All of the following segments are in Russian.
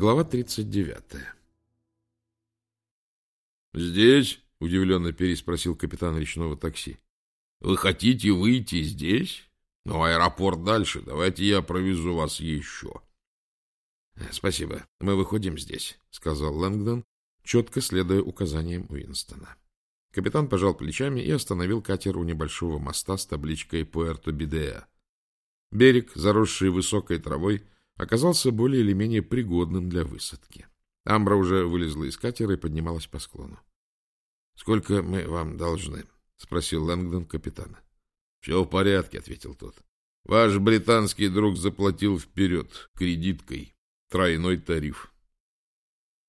Глава 39. «Здесь?» — удивленно переспросил капитан речного такси. «Вы хотите выйти здесь? Но аэропорт дальше. Давайте я провезу вас еще». «Спасибо. Мы выходим здесь», — сказал Лэнгдон, четко следуя указаниям Уинстона. Капитан пожал плечами и остановил катер у небольшого моста с табличкой «Пуэрто-Бидеа». Берег, заросший высокой травой, оказался более или менее пригодным для высадки. Амбра уже вылезла из катера и поднималась по склону. — Сколько мы вам должны? — спросил Лэнгдон капитана. — Все в порядке, — ответил тот. — Ваш британский друг заплатил вперед кредиткой. Тройной тариф.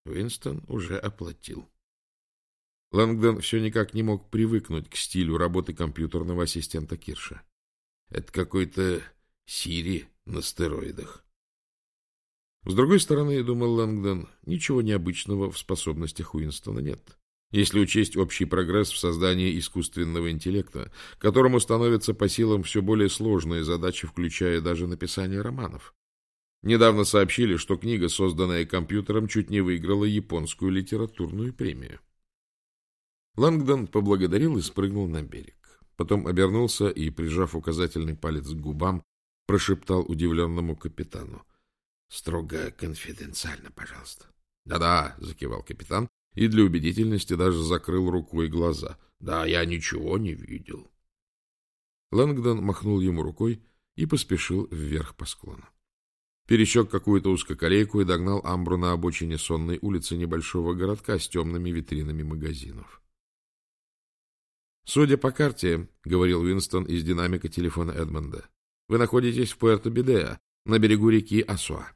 Уинстон уже оплатил. Лэнгдон все никак не мог привыкнуть к стилю работы компьютерного ассистента Кирша. Это какой-то Сири на стероидах. С другой стороны, думал Лэнгдон, ничего необычного в способностях Уинстона нет. Если учесть общий прогресс в создании искусственного интеллекта, которому становятся по силам все более сложные задачи, включая даже написание романов. Недавно сообщили, что книга, созданная компьютером, чуть не выиграла японскую литературную премию. Лэнгдон поблагодарил и спрыгнул на берег. Потом обернулся и, прижав указательный палец к губам, прошептал удивленному капитану. Строго конфиденциально, пожалуйста. Да-да, закивал капитан и для убедительности даже закрыл рукой глаза. Да, я ничего не видел. Лэнгдон махнул ему рукой и поспешил вверх по склону. Пересек какую-то узкоколейку и догнал Амбру на обочине сонной улицы небольшого городка с темными витринами магазинов. «Судя по карте, — говорил Уинстон из динамика телефона Эдмонда, — вы находитесь в Пуэрто-Бидеа, на берегу реки Асуа.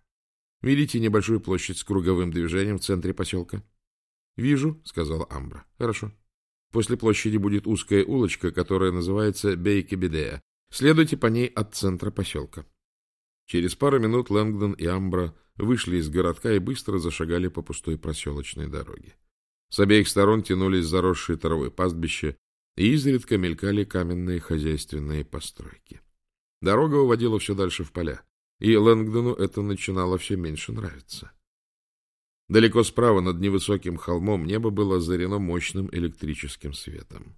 Видите небольшую площадь с круговым движением в центре поселка? — Вижу, — сказала Амбра. — Хорошо. После площади будет узкая улочка, которая называется Бейкебедея. Следуйте по ней от центра поселка. Через пару минут Лэнгдон и Амбра вышли из городка и быстро зашагали по пустой проселочной дороге. С обеих сторон тянулись заросшие травой пастбища, и изредка мелькали каменные хозяйственные постройки. Дорога уводила все дальше в поля и Лэнгдону это начинало все меньше нравиться. Далеко справа, над невысоким холмом, небо было озарено мощным электрическим светом.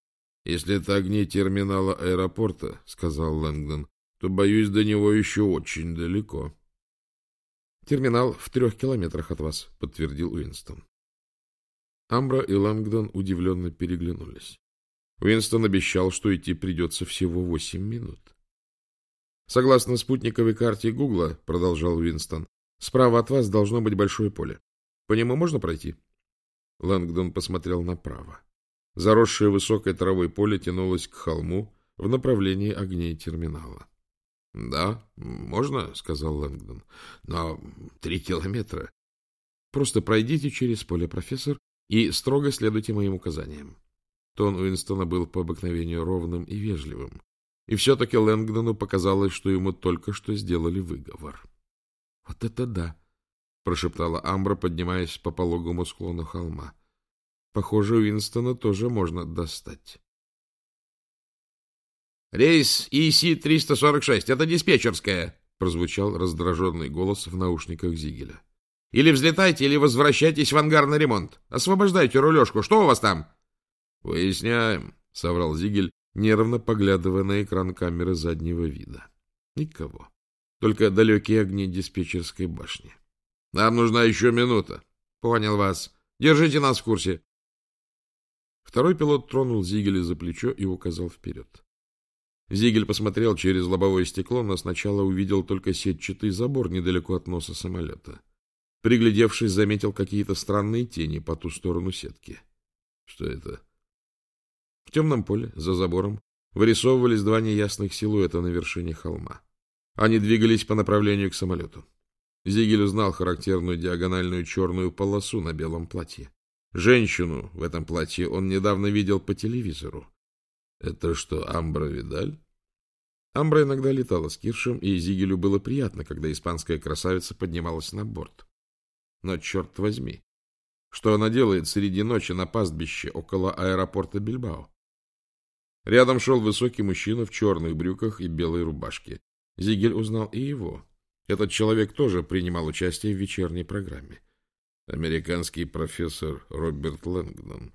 — Если это огни терминала аэропорта, — сказал Лэнгдон, — то, боюсь, до него еще очень далеко. — Терминал в трех километрах от вас, — подтвердил Уинстон. Амбра и Лэнгдон удивленно переглянулись. Уинстон обещал, что идти придется всего восемь минут. Согласно спутниковой карте Гугла, продолжал Уинстон, справа от вас должно быть большое поле. По нему можно пройти? Лэнгдон посмотрел направо. Заросшее высокой травой поле тянулось к холму в направлении огней терминала. — Да, можно, — сказал Лэнгдон, — но три километра. — Просто пройдите через поле, профессор, и строго следуйте моим указаниям. Тон Уинстона был по обыкновению ровным и вежливым. И все-таки Лэнгдону показалось, что ему только что сделали выговор. — Вот это да! — прошептала Амбра, поднимаясь по пологому склону холма. — Похоже, Уинстона тоже можно достать. — Рейс ИС-346, это диспетчерская! — прозвучал раздраженный голос в наушниках Зигеля. — Или взлетайте, или возвращайтесь в ангар на ремонт. Освобождайте рулежку. Что у вас там? — Выясняем, — соврал Зигель, нервно поглядывая на экран камеры заднего вида. Никого. Только далекие огни диспетчерской башни. — Нам нужна еще минута. — Понял вас. Держите нас в курсе. Второй пилот тронул Зигеля за плечо и указал вперед. Зигель посмотрел через лобовое стекло, но сначала увидел только сетчатый забор недалеко от носа самолета. Приглядевшись, заметил какие-то странные тени по ту сторону сетки. — Что это? В темном поле, за забором, вырисовывались два неясных силуэта на вершине холма. Они двигались по направлению к самолету. Зигель узнал характерную диагональную черную полосу на белом платье. Женщину в этом платье он недавно видел по телевизору. Это что, Амбра Видаль? Амбра иногда летала с Киршем, и Зигелю было приятно, когда испанская красавица поднималась на борт. Но, черт возьми, что она делает среди ночи на пастбище около аэропорта Бильбао? Рядом шел высокий мужчина в черных брюках и белой рубашке. Зигель узнал и его. Этот человек тоже принимал участие в вечерней программе. Американский профессор Роберт Лэнгдон.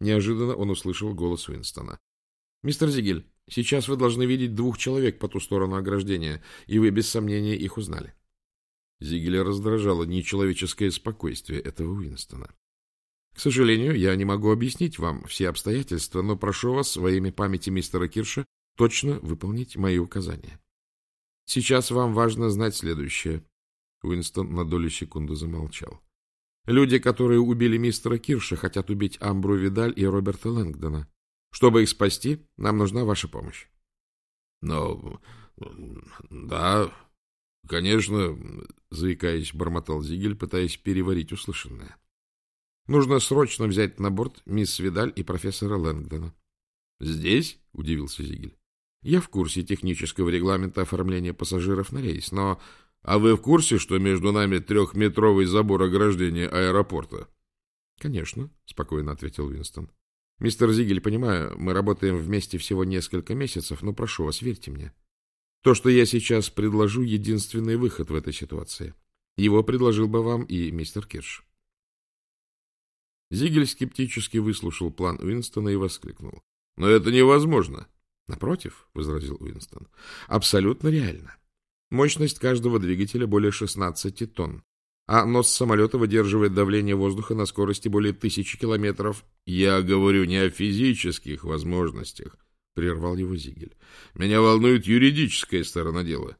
Неожиданно он услышал голос Уинстона. — Мистер Зигель, сейчас вы должны видеть двух человек по ту сторону ограждения, и вы без сомнения их узнали. Зигеля раздражало нечеловеческое спокойствие этого Уинстона. — К сожалению, я не могу объяснить вам все обстоятельства, но прошу вас во имя памяти мистера Кирша точно выполнить мои указания. Сейчас вам важно знать следующее. Уинстон на долю секунды замолчал. Люди, которые убили мистера Кирша, хотят убить Амбру Видаль и Роберта Лэнгдона. Чтобы их спасти, нам нужна ваша помощь. — Но... да, конечно, — заикаясь, бормотал Зигель, пытаясь переварить услышанное. — Нужно срочно взять на борт мисс Видаль и профессора Лэнгдона. — Здесь? — удивился Зигель. — Я в курсе технического регламента оформления пассажиров на рейс, но — А вы в курсе, что между нами трехметровый забор ограждения аэропорта? — Конечно, — спокойно ответил Уинстон. — Мистер Зигель, понимаю, мы работаем вместе всего несколько месяцев, но прошу вас, верьте мне. То, что я сейчас предложу, — единственный выход в этой ситуации. Его предложил бы вам и мистер Кирш. Зигель скептически выслушал план Уинстона и воскликнул. — Но это невозможно. — Напротив, — возразил Уинстон, — абсолютно реально. Мощность каждого двигателя более 16 тонн, а нос самолета выдерживает давление воздуха на скорости более тысячи километров. Я говорю не о физических возможностях, прервал его Зигель. Меня волнует юридическая сторона дела.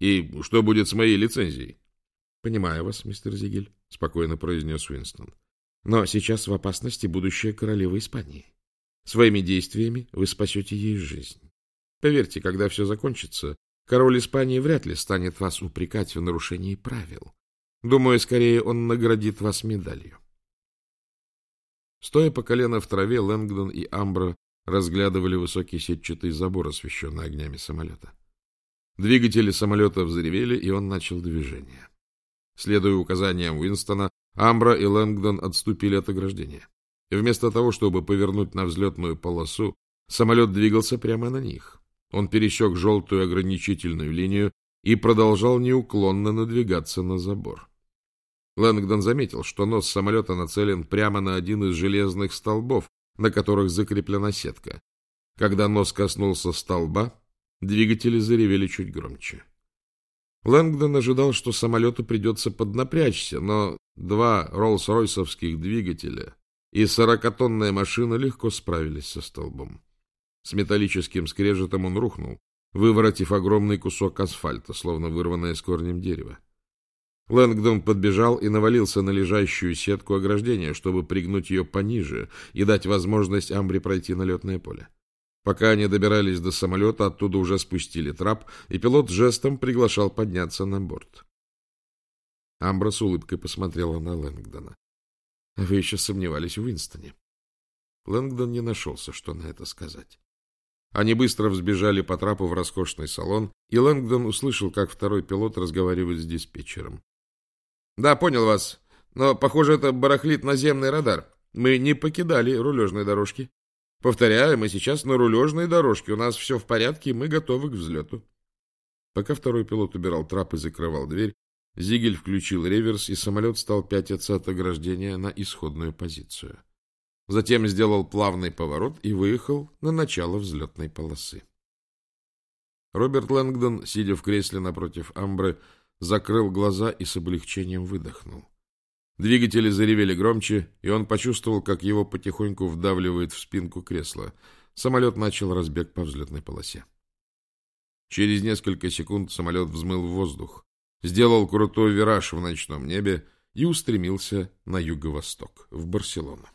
И что будет с моей лицензией? Понимаю вас, мистер Зигель, спокойно произнес Уинстон. Но сейчас в опасности будущая королева Испании. Своими действиями вы спасете ей жизнь. Поверьте, когда все закончится, Король Испании вряд ли станет вас упрекать в нарушении правил. Думаю, скорее он наградит вас медалью. Стоя по колено в траве, Лэнгдон и Амбро разглядывали высокий сетчатый забор, освещенный огнями самолета. Двигатели самолета взревели, и он начал движение. Следуя указаниям Уинстона, Амбро и Лэнгдон отступили от ограждения. И вместо того, чтобы повернуть на взлетную полосу, самолет двигался прямо на них. Он пересек желтую ограничительную линию и продолжал неуклонно надвигаться на забор. Лэнгдон заметил, что нос самолета нацелен прямо на один из железных столбов, на которых закреплена сетка. Когда нос коснулся столба, двигатели заревели чуть громче. Лэнгдон ожидал, что самолету придется поднапрячься, но два Роллс-Ройсовских двигателя и сорокатонная машина легко справились со столбом. С металлическим скрежетом он рухнул, выворотив огромный кусок асфальта, словно вырванное с корнем дерево. Лэнгдон подбежал и навалился на лежащую сетку ограждения, чтобы пригнуть ее пониже и дать возможность Амбре пройти на летное поле. Пока они добирались до самолета, оттуда уже спустили трап, и пилот жестом приглашал подняться на борт. Амбра с улыбкой посмотрела на Лэнгдона. — Вы еще сомневались в Уинстоне? Лэнгдон не нашелся, что на это сказать. Они быстро взбежали по трапу в роскошный салон, и Лэнгдон услышал, как второй пилот разговаривает с диспетчером. — Да, понял вас. Но, похоже, это барахлит наземный радар. Мы не покидали рулежной дорожки. Повторяю, мы сейчас на рулежной дорожке. У нас все в порядке, и мы готовы к взлету. Пока второй пилот убирал трап и закрывал дверь, Зигель включил реверс, и самолет стал пятиться от ограждения на исходную позицию. Затем сделал плавный поворот и выехал на начало взлетной полосы. Роберт Лэнгдон, сидя в кресле напротив Амбры, закрыл глаза и с облегчением выдохнул. Двигатели заревели громче, и он почувствовал, как его потихоньку вдавливает в спинку кресла. Самолет начал разбег по взлетной полосе. Через несколько секунд самолет взмыл в воздух, сделал крутой вираж в ночном небе и устремился на юго-восток, в Барселону.